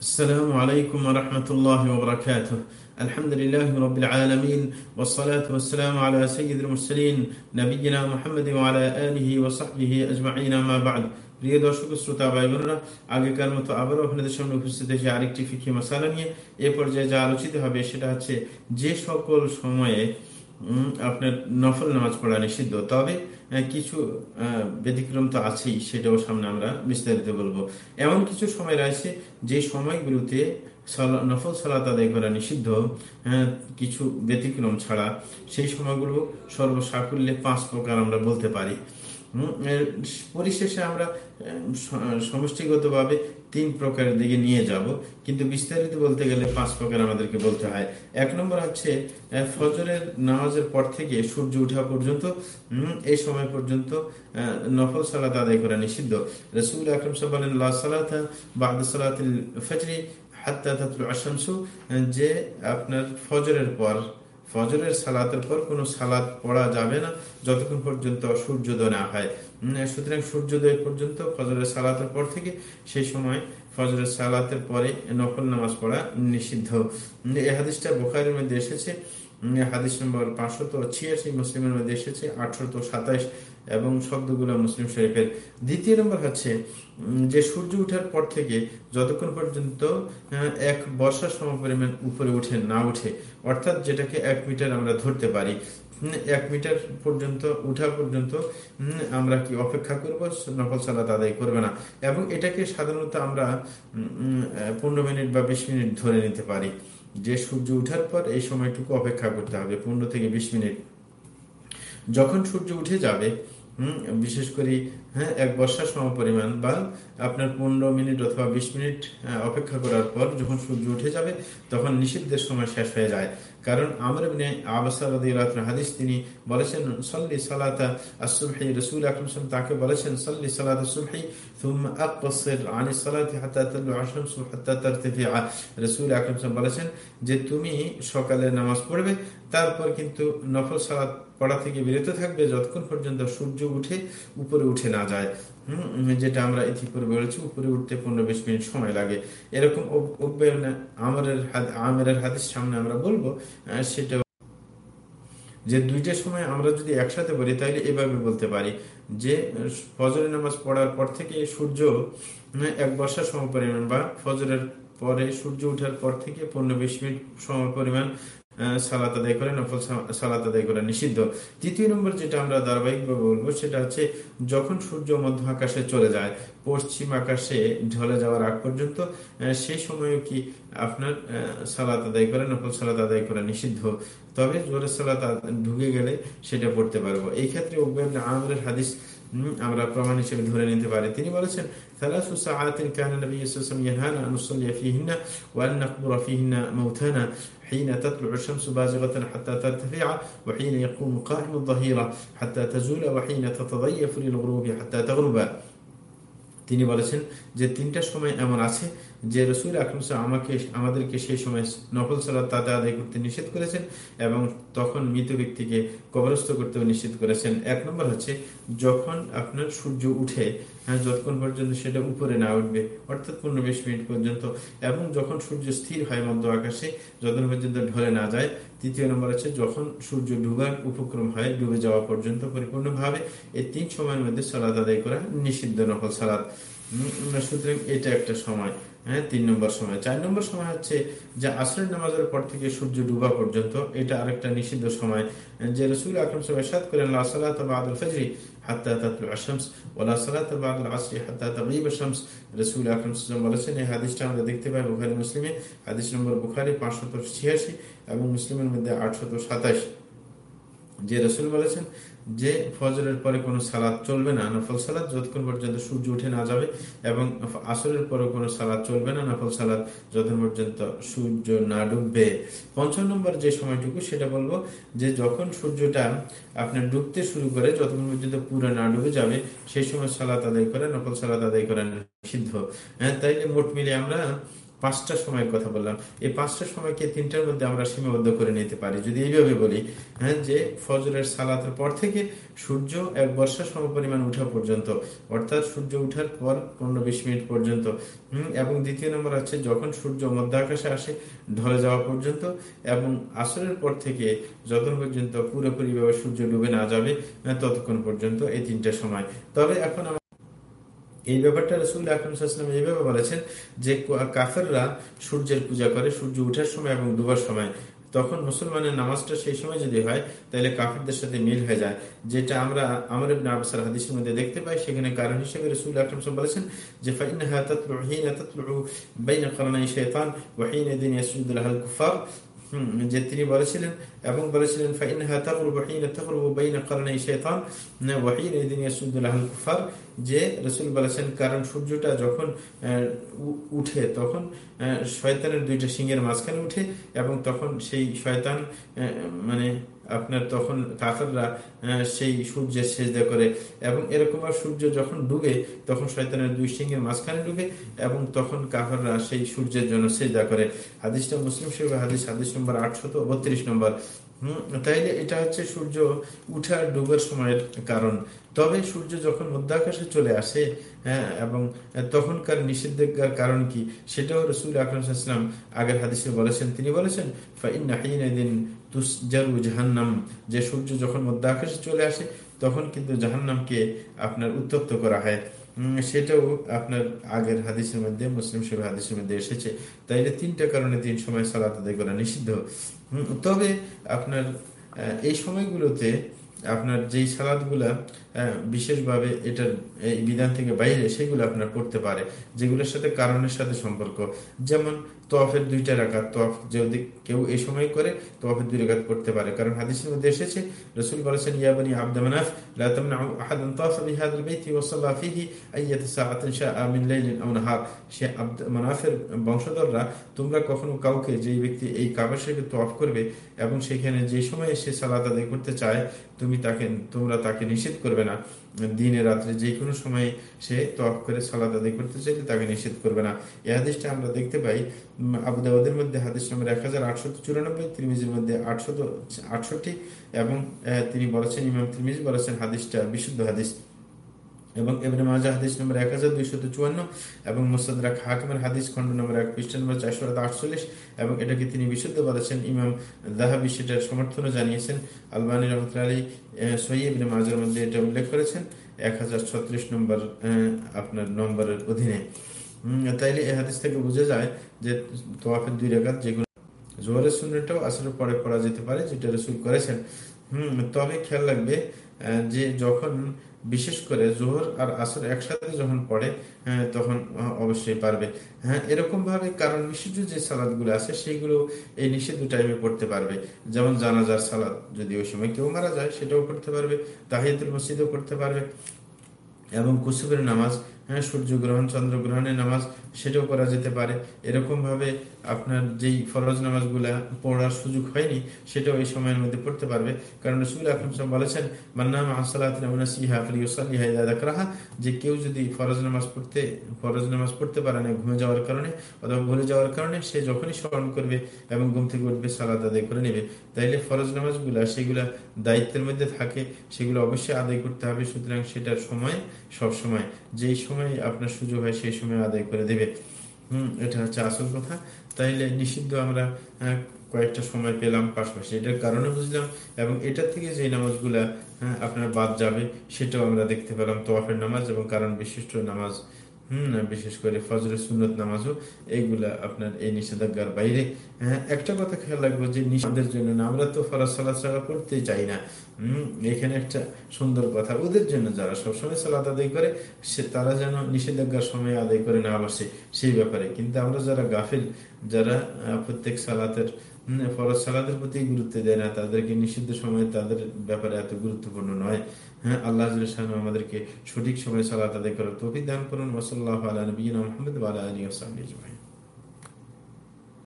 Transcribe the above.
السلام عليكم ورحمة الله وبركاته الحمد لله رب العالمين والصلاة والسلام على سيد المرسلين نبينا محمد وعلى آله وصحبه أجمعين ما بعد প্রিয় দর্শক শ্রোতা ভাই বোনেরা আগেকার মতো আবারও আপনাদের সামনে উপস্থিত হয়েছে আরেকটি ফিকি মশালা নিয়ে এ পর্যায়ে যা আলোচিত হবে সেটা হচ্ছে যে সকল সময়ে আপনার নফল নামাজ পড়া নিষিদ্ধ। তবে কিছু ব্যতিক্রম তো আছেই, সেটাও সামনে আমরা বিস্তারিত বলব। এমন কিছু সময় রয়েছে, যে সময়গুলোতে নফল সালাত আদায় করা নিষিদ্ধ কিছু ব্যতিক্রম ছাড়া, সেই সময়গুলো সর্বসাকুল্যে পাঁচ প্রকার আমরা বলতে পারি। পরিশেষে আমরা সমষ্টিগতভাবে তিন প্রকারের দিকে নিয়ে যাব। কিন্তু বিস্তারিত বলতে গেলে পাঁচ প্রকার আমাদেরকে বলতে হয়। এক নম্বর হচ্ছে ফজরের নামাজের পর থেকে সূর্য উঠা পর্যন্ত এই সময় পর্যন্ত নফল সালাত আদায় করা নিষিদ্ধ। রসুল আকরম সাল্লাহ সালাত বাদ সালাত ফজরি হাত্তা যে আপনার ফজরের পর ফজরের সালাতের পর কোনো সালাত পড়া যাবে না যতক্ষণ পর্যন্ত সূর্যোদয় না হয়। সুতরাং সূর্যোদয় পর্যন্ত ফজরের সালাতের পর থেকে সেই সময় ফজরের সালাতের পরে নকল নামাজ পড়া নিষিদ্ধ। এই হাদিসটা বোখারের মধ্যে এসেছে। হাদিস নম্বর পাঁচশত ছিয়াশি মুসলিমের মধ্যে এসেছে আটশত সাতাইশ এবং শব্দগুলো মুসলিম শরীফের। দ্বিতীয় নম্বর হচ্ছে যে সূর্য উঠার পর থেকে যতক্ষণ পর্যন্ত এক বর্ষার সম পরিমাণ উপরে উঠে না উঠে, অর্থাৎ যেটাকে এক মিটার আমরা ধরতে পারি এক মিটার পর্যন্ত উঠা পর্যন্ত আমরা কি অপেক্ষা করব? নকল সালাত আদায় করবে না। এবং এটাকে সাধারণত আমরা পনেরো মিনিট বা বিশ মিনিট ধরে নিতে পারি। যে সূর্য উঠার পর এই সময়টুকু অপেক্ষা করতে হবে, পনেরো থেকে বিশ মিনিট। যখন সূর্য উঠে যাবে, হম, বিশেষ করে হ্যাঁ এক বর্ষার সম পরিমাণ বা আপনার পনেরো মিনিট অথবা বিশ মিনিট অপেক্ষা করার পর যখন সূর্য উঠে যাবে, তখন নিষিদ্ধের সময় শেষ হয়ে যায়। কারণ আমার হাদিস তিনি বলেছেন, সল্লি সালাতা আসুবহি রসুল আকরম তাকে বলেছেন, সল্লি সালাত আসুবহি বলেছেন যে তুমি সকালে নামাজ পড়বে, তারপর কিন্তু নফল সালাত পড়া থেকে বিরত থাকবে, যতক্ষণ পর্যন্ত সূর্য উঠে, উপরে উঠে না যায়। যেটা আমরা ইতিপূর্বে বলেছি, উপরে উঠতে পনেরো বিশ মিনিট সময় লাগে। এরকম আমের হাদিস সামনে আমরা বলব সেটা যে দুইটা সময় আমরা যদি একসাথে বলি তাহলে এভাবে বলতে পারি যে, ফজরের নামাজ পড়ার পর থেকে সূর্য এক বর্ষার সম পরিমাণ বা ফজরের পরে সূর্য উঠার পর থেকে পনেরো বিশ মিনিট সম পরিমাণ সালাত আদায় করে, নফল সালাত আদায় করা নিষিদ্ধ। তৃতীয় নম্বর যেটা আমরা ধারাবাহিকভাবে বলব, সেটা হচ্ছে যখন সূর্য মধ্য আকাশে চলে যায়, পশ্চিম আকাশে ঢলে যাওয়ার আগ পর্যন্ত সেই সময়ও কি আপনার সালাত আদায় করে, নফল সালাত আদায় করা নিষিদ্ধ। তবে জোরে সালাত ঢুকে গেলে সেটা পড়তে পারব। এই ক্ষেত্রে আমাদের হাদিস আমরা প্রমাণ হিসেবে ধরে নিতে পারি তিনি বলেছেন ثلاث ساعات كان النبي صلى الله عليه وسلم ينهانا أن نصلي فيهن وأن نقبر فيهن موتانا حين تطلع الشمس بازغة حتى ترتفع وحين يقوم قائم الظهيرة حتى تزول وحين تتضيف للغروب حتى تغرب তিনি বলেছেন যে তিনটা সময় এমন আছে যে রসুল আকরম আমাকে আমাদেরকে সেই সময় নকল সালাদ তাদের আদায় করতে নিষেধ করেছেন এবং তখন মৃত ব্যক্তিকে কবরস্থ করতেও নিষেধ করেছেন। এক নম্বর হচ্ছে, যখন আপনার সূর্য উঠে হ্যাঁ যতক্ষণ পর্যন্ত সেটা উপরে না উঠবে, অর্থাৎ পনেরো বিশ মিনিট পর্যন্ত, এবং যখন সূর্য স্থির হয় মধ্য আকাশে, যতক্ষণ পর্যন্ত ঢলে না যায়, তৃতীয় নম্বর হচ্ছে, যখন সূর্য ডুবার উপক্রম হয়, ডুবে যাওয়া পর্যন্ত পরিপূর্ণভাবে, এই তিন সময়ের মধ্যে সালাদ আদায় করা নিষিদ্ধ নকল সালাদ সুতরাং এটা একটা সময়। হ্যাঁ তিন নম্বর সময়। চার নম্বর সময় হচ্ছে যে আসরের নামাজের পর থেকে সূর্য ডুবা পর্যন্ত, এটা আরেকটা নিষিদ্ধ সময়। যে রসুল আকরম সাহেব সাদ করেন আদুল ফজরি হাত্তা তাতলু আশামস সালাত বাদুল হাদিসটা দেখতে পাই বুখারি মুসলিমে। হাদিস নম্বর বুখারি ছিয়াশি এবং মুসলিমের মধ্যে আটশত সাতাশ। যে রসুল বলেছেন যে ফজরের পরে কোনো সালাদ চলবে না, নফল সালাদ যতক্ষণ পর্যন্ত সূর্য উঠে না যাবে এবং আসরের পরে কোনো সালাদ চলবে না, নফল সালাদ যতক্ষণ পর্যন্ত সূর্য না ডুববে। পঞ্চম নম্বর যে সময়টুকু, সেটা বলব যে যখন সূর্যটা আপনার ডুবতে শুরু করে, যতক্ষণ পর্যন্ত পুরো না ডুবে যাবে, সেই সময় সালাদ আদায় করে নফল সালাদ আদায় করা নিষিদ্ধ। হ্যাঁ তাইলে মোট মিলে আমরা পাঁচটা সময়ের কথা বললাম। এই পাঁচটা সময়কে তিনটার মধ্যে আমরা সীমাবদ্ধ করে নিতে পারি। যদি এইভাবে বলি হ্যাঁ যে ফজরের সালাতের পর থেকে সূর্য এক বর্ষা সমপরিমাণ উঠা পর্যন্ত, অর্থাৎ সূর্য উঠার পর পনেরো বিশ মিনিট পর্যন্ত এবং দ্বিতীয় নম্বর হচ্ছে যখন সূর্য মধ্য আকাশে আসে, ঢলে যাওয়া পর্যন্ত, এবং আসরের পর থেকে যতক্ষণ পর্যন্ত পুরোপুরিভাবে সূর্য ডুবে না যাবে ততক্ষণ পর্যন্ত এই তিনটা সময়। তবে এখন এই ব্যাপারটা রসুল আকরমসাল্লাম এইভাবে বলেছেন যে কাফেররা সূর্যের পূজা করে, সূর্য উঠার সময় এবং ডুবার সময়। তখন মুসলমানের নামাজটা সেই সময় যদি হয়, তাহলে কাফেরদের সাথে মিল হয়ে যায়। যেটা আমরা আমার আবসার হাদিসের মধ্যে দেখতে পাই, সেখানে কারণ হিসেবে রসুল আকরম বলেছেন যে ফাইন বাইনা করনাই শেতান ওয়াহিন দিন ইয়াসুদুল কুফার যে তিনি বলেছিলেন, এবং বলেছিলেন যে রসুল বলেছেন, কারণ সূর্যটা যখন উঠে, তখন শয়তানের দুইটা সিংহের মাঝখানে উঠে, এবং তখন সেই শয়তান মানে আপনার তখন কাফেররা সেই সূর্যের সেজদা করে এবং এরকম আর সূর্য যখন ডুবে, তখন শয়তানের দুই সিংহের মাঝখানে ডুবে এবং তখন কাফেররা সেই সূর্যের জন্য সেজদা করে। হাদিসটা মুসলিম শরীফ হাদিস হাদিস নম্বর আটশত বত্রিশ নম্বর। তাইলে এটা হচ্ছে সূর্য উঠার ডুবের সময়ের কারণ। তবে সূর্য যখন মধ্যাকাশে চলে আসে হ্যাঁ এবং তখনকার নিষেধাজ্ঞার কারণ কি, সেটাও রসুল আকরমসাল্লাম আগের হাদিসে বলেছেন। তিনি বলেছেন জাহান্নাম যে সূর্য যখন মধ্যাকাশে চলে আসে, তখন কিন্তু জাহান্নামকে আপনার উত্তপ্ত করা হয়। সেটাও আপনার আগের হাদিসের মধ্যে, মুসলিম সব হাদিসের মধ্যে এসেছে। তাইলে তিনটা কারণে তিন সময় সালাত আদায় করা নিষিদ্ধ। তবে আপনার এই সময়গুলোতে আপনার যেই সালাদগুলা বিশেষভাবে এটার, এই বিধান থেকে বাইরে, সেগুলো আপনার করতে পারে, যেগুলোর সাথে কারণের সাথে সম্পর্ক। যেমন তোয়াফের দুইটা রাখাত তোয়াফ যদি কেউ এই সময় করে, তোয়াফের দুই রেখাত করতে পারে। কারণ হাদিসের মধ্যে এসেছে, রসুল বলেছেন ইয়াবানি আবদামানাফ মিন সে মানাফের বংশধররা, তোমরা কখনো কাউকে, যেই ব্যক্তি এই কাবা তোয়াফ করবে এবং সেখানে যে সময় সে সালাত আদায় করতে চায় তুমি তাকে, তোমরা তাকে নিষেধ করবে না। দিনে রাত্রে যে কোনো সময় সে তফ করে সালাদ আদায় করতে চাইলে তাকে নিষেধ করবে না। এ হাদিসটা আমরা দেখতে পাই আবুদাবাদের মধ্যে হাদিস নম্বর এক হাজার আটশত চুরানব্বই, ত্রিমিজির মধ্যে আটশত আটষট্টি এবং তিনি বলেছেন, ইমাম ত্রিমিজ বলেছেন হাদিসটা বিশুদ্ধ হাদিস। এবং এবারে মাজা হাদিস নম্বর এক হাজার দুইশত চুয়ান্ন এবং মোসাদ্রাক হাকিমের হাদিস খন্ড নম্বর এক পৃষ্ঠ নম্বর চারশো আটচল্লিশ এবং এটাকে তিনি বিশুদ্ধ বলেছেন। ইমাম দাহাবি সেটার সমর্থনও জানিয়েছেন। আলবানী রহমতুল্লা আলী সৈয়দ মাজার মধ্যে এটা উল্লেখ করেছেন। এক হাজার ছত্রিশ নম্বর আপনার নম্বরের অধীনে। তাইলে এই হাদিস থেকে বোঝা যায় যে তোয়াফের দুই রেখাত যেগুলো জোহরের শূন্যটাও আসলে পরে পড়া যেতে পারে, যেটা রসুল করেছেন। হম, তবে খেয়াল লাগবে যে যখন বিশেষ করে জোহর আর আসর একসাথে যখন পড়ে তখন অবশ্যই পারবে। হ্যাঁ এরকম ভাবে কারণ নিষিদ্ধ যে সালাদগুলো আছে, সেইগুলো এই নিষিদ্ধ টাইমে পড়তে পারবে। যেমন জানাজার সালাদ যদি ওই সময় কেউ মারা যায়, সেটাও করতে পারবে। তাহিদুল মসজিদও করতে পারবে। এবং কুসুবের নামাজ হ্যাঁ সূর্যগ্রহণ চন্দ্রগ্রহণের নামাজ সেটাও করা যেতে পারে। এরকম ভাবে আপনার যেই ফরজ নামাজগুলা পড়ার সুযোগ হয়নি, সেটাও এই সময়ের মধ্যে পড়তে পারবে। কারণ রসুল আকরম সাহেব বলেছেন মান্নাম আসসালাহা যে কেউ যদি ফরজ নামাজ পড়তে, ফরজ নামাজ পড়তে পারে না ঘুমে যাওয়ার কারণে অথবা ভুলে যাওয়ার কারণে, সে যখনই স্মরণ করবে এবং ঘুম থেকে উঠবে সালাদ আদায় করে নেবে। তাইলে ফরজ নামাজগুলা সেগুলা দায়িত্বের মধ্যে থাকে, সেগুলো অবশ্যই আদায় করতে হবে। সুতরাং সেটার সময় সব সময় যেই সময় আপনার সুযোগ হয়, সেই সময় আদায় করে দেবে। হম, এটা হচ্ছে আসল কথা। তাইলে নিষিদ্ধ আমরা কয়েকটা সময় পেলাম পাশাপাশি। এটার কারণে বুঝলাম এবং এটা থেকে যে নামাজগুলা আপনার বাদ যাবে, সেটাও আমরা দেখতে পেলাম তোয়াফের নামাজ এবং কারণ বিশিষ্ট নামাজ। বিশেষ করে সুন্নত নামাজও এইগুলা আপনার এই নিষেধাজ্ঞার বাইরে। হ্যাঁ একটা কথা খেয়াল রাখব যে নিষেধের জন্য না, আমরা তো ফরাজ সালা করতে চাই না। হম, এখানে একটা সুন্দর কথা, ওদের জন্য যারা সবসময় সালাদ আদায় করে, সে তারা যেন নিষেধাজ্ঞার সময় আদায় করে না বসে, সেই ব্যাপারে। কিন্তু আমরা যারা গাফিল, যারা প্রত্যেক সালাতের ফরজ সালাদের প্রতি গুরুত্ব দেয় না, তাদেরকে নিষিদ্ধ সময়ে তাদের ব্যাপারে এত গুরুত্বপূর্ণ নয়। হ্যাঁ আল্লাহ আমাদেরকে সঠিক সময়ে সালাত আদায় করার তফিক দান করুন। ওসল্লাহ আলী নবীন মোহাম্মদ আলী আসসালাম